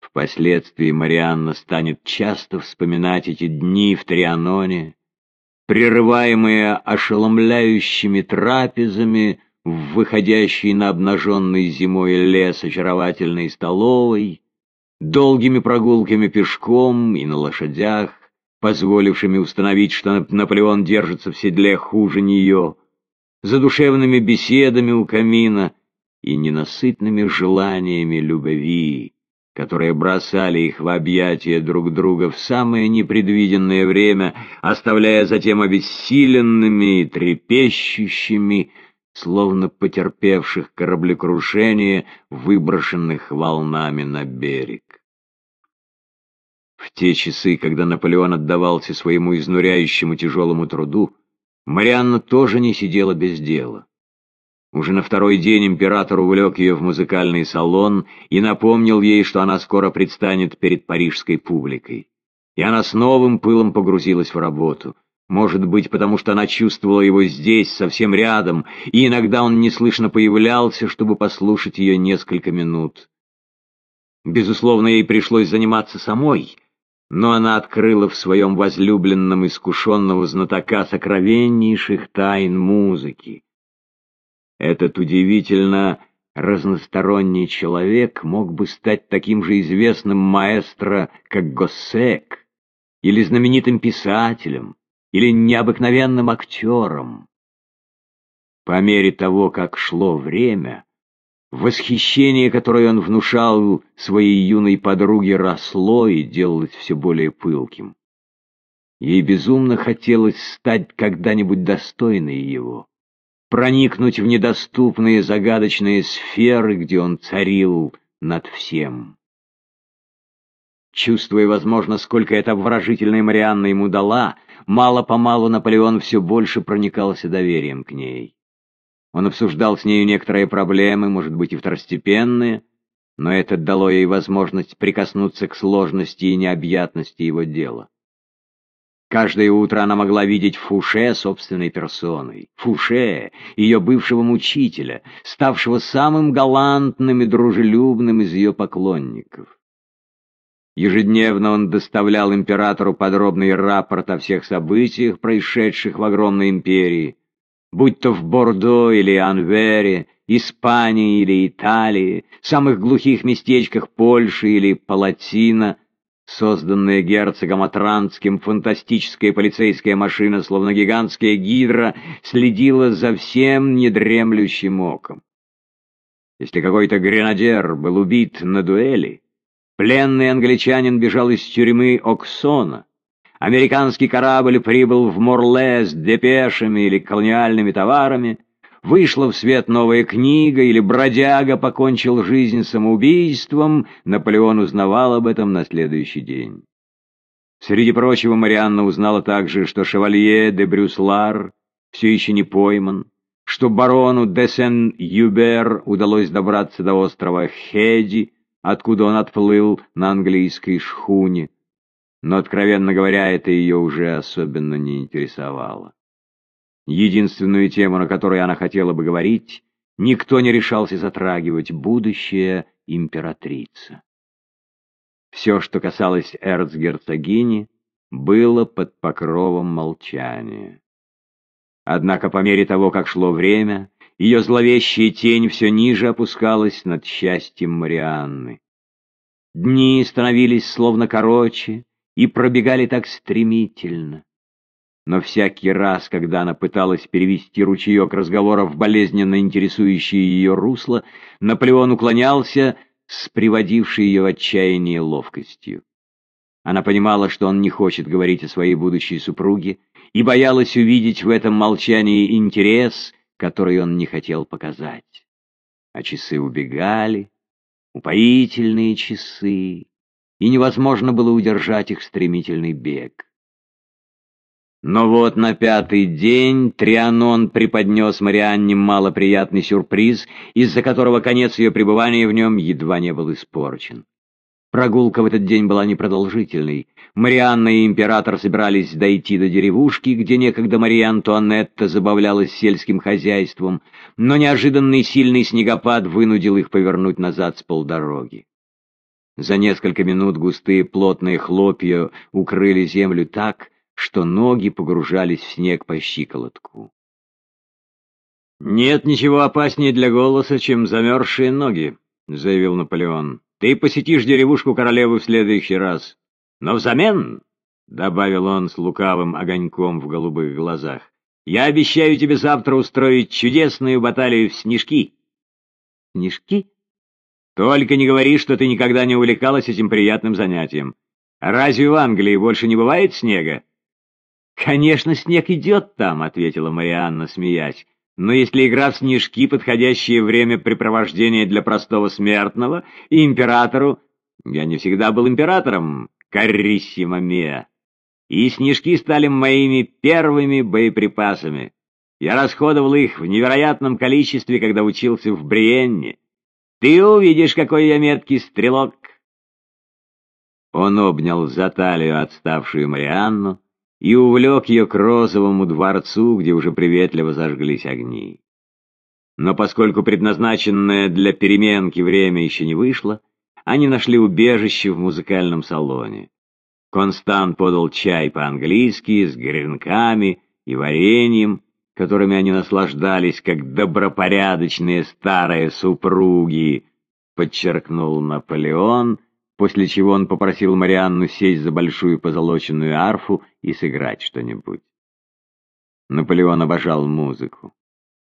Впоследствии Марианна станет часто вспоминать эти дни в Трианоне, прерываемые ошеломляющими трапезами в выходящей на обнаженный зимой лес очаровательной столовой, долгими прогулками пешком и на лошадях, позволившими установить, что Наполеон держится в седле хуже нее, задушевными беседами у камина и ненасытными желаниями любви, которые бросали их в объятия друг друга в самое непредвиденное время, оставляя затем обессиленными и трепещущими, словно потерпевших кораблекрушение, выброшенных волнами на берег. В те часы, когда Наполеон отдавался своему изнуряющему тяжелому труду, Марианна тоже не сидела без дела. Уже на второй день император увлек ее в музыкальный салон и напомнил ей, что она скоро предстанет перед парижской публикой. И она с новым пылом погрузилась в работу. Может быть, потому что она чувствовала его здесь, совсем рядом, и иногда он неслышно появлялся, чтобы послушать ее несколько минут. Безусловно, ей пришлось заниматься самой, но она открыла в своем возлюбленном искушенного знатока сокровеннейших тайн музыки. Этот удивительно разносторонний человек мог бы стать таким же известным маэстро, как Госсек, или знаменитым писателем, или необыкновенным актером. По мере того, как шло время, восхищение, которое он внушал своей юной подруге, росло и делалось все более пылким. Ей безумно хотелось стать когда-нибудь достойной его проникнуть в недоступные загадочные сферы, где он царил над всем. Чувствуя, возможно, сколько эта обворожительная Марианна ему дала, мало-помалу Наполеон все больше проникался доверием к ней. Он обсуждал с нею некоторые проблемы, может быть, и второстепенные, но это дало ей возможность прикоснуться к сложности и необъятности его дела. Каждое утро она могла видеть Фуше собственной персоной. Фуше, ее бывшего мучителя, ставшего самым галантным и дружелюбным из ее поклонников. Ежедневно он доставлял императору подробный рапорт о всех событиях, происшедших в огромной империи, будь то в Бордо или Анвере, Испании или Италии, самых глухих местечках Польши или Палатина — Созданная герцогом Атранским фантастическая полицейская машина, словно гигантская гидра, следила за всем недремлющим оком. Если какой-то гренадер был убит на дуэли, пленный англичанин бежал из тюрьмы Оксона, американский корабль прибыл в Морле с депешами или колониальными товарами — вышла в свет новая книга или бродяга покончил жизнь самоубийством, Наполеон узнавал об этом на следующий день. Среди прочего Марианна узнала также, что шевалье де Брюслар все еще не пойман, что барону де Сен-Юбер удалось добраться до острова Хеди, откуда он отплыл на английской шхуне, но, откровенно говоря, это ее уже особенно не интересовало. Единственную тему, на которой она хотела бы говорить, никто не решался затрагивать — будущее императрица. Все, что касалось эрцгерцогини, было под покровом молчания. Однако по мере того, как шло время, ее зловещая тень все ниже опускалась над счастьем Марианны. Дни становились словно короче и пробегали так стремительно но всякий раз, когда она пыталась перевести ручеек разговора в болезненно интересующее ее русло, Наполеон уклонялся с приводившей ее в отчаяние ловкостью. Она понимала, что он не хочет говорить о своей будущей супруге, и боялась увидеть в этом молчании интерес, который он не хотел показать. А часы убегали, упоительные часы, и невозможно было удержать их стремительный бег. Но вот на пятый день Трианон преподнес Марианне малоприятный сюрприз, из-за которого конец ее пребывания в нем едва не был испорчен. Прогулка в этот день была непродолжительной. Марианна и император собирались дойти до деревушки, где некогда Мария Антуанетта забавлялась сельским хозяйством, но неожиданный сильный снегопад вынудил их повернуть назад с полдороги. За несколько минут густые плотные хлопья укрыли землю так, что ноги погружались в снег по щиколотку. «Нет ничего опаснее для голоса, чем замерзшие ноги», — заявил Наполеон. «Ты посетишь деревушку королевы в следующий раз. Но взамен, — добавил он с лукавым огоньком в голубых глазах, — я обещаю тебе завтра устроить чудесную баталию в снежки». «Снежки?» «Только не говори, что ты никогда не увлекалась этим приятным занятием. разве в Англии больше не бывает снега?» «Конечно, снег идет там», — ответила Марианна, смеясь. Но если игра в снежки — подходящее времяпрепровождение для простого смертного, и императору... Я не всегда был императором, кариссима мия. И снежки стали моими первыми боеприпасами. Я расходовал их в невероятном количестве, когда учился в Бриенне. Ты увидишь, какой я меткий стрелок. Он обнял за талию отставшую Марианну, и увлек ее к розовому дворцу, где уже приветливо зажглись огни. Но поскольку предназначенное для переменки время еще не вышло, они нашли убежище в музыкальном салоне. Констант подал чай по-английски с гренками и вареньем, которыми они наслаждались, как добропорядочные старые супруги, подчеркнул Наполеон — после чего он попросил Марианну сесть за большую позолоченную арфу и сыграть что-нибудь. Наполеон обожал музыку.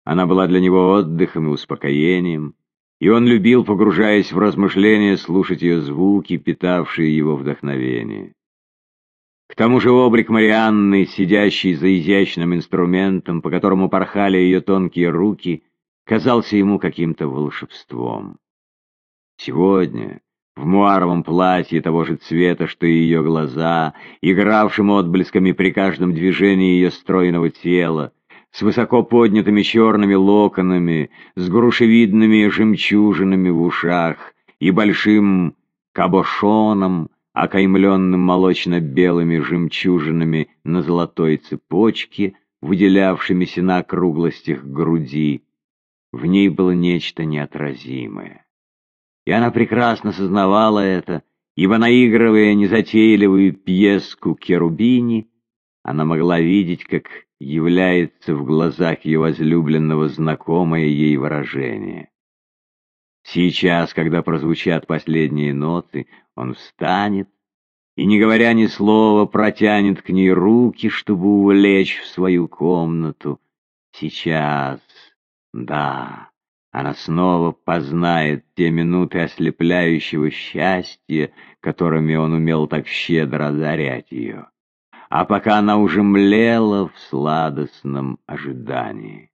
Она была для него отдыхом и успокоением, и он любил, погружаясь в размышления, слушать ее звуки, питавшие его вдохновение. К тому же облик Марианны, сидящей за изящным инструментом, по которому порхали ее тонкие руки, казался ему каким-то волшебством. Сегодня, в муаровом платье того же цвета, что и ее глаза, игравшим отблесками при каждом движении ее стройного тела, с высоко поднятыми черными локонами, с грушевидными жемчужинами в ушах и большим кабошоном, окаймленным молочно-белыми жемчужинами на золотой цепочке, выделявшимися на округлостях груди. В ней было нечто неотразимое. И она прекрасно сознавала это, ибо, наигрывая незатейливую пьеску Керубини, она могла видеть, как является в глазах ее возлюбленного знакомое ей выражение. Сейчас, когда прозвучат последние ноты, он встанет и, не говоря ни слова, протянет к ней руки, чтобы увлечь в свою комнату. Сейчас, да, она снова познает те минуты ослепляющего счастья, которыми он умел так щедро одарять ее. А пока она уже млела в сладостном ожидании.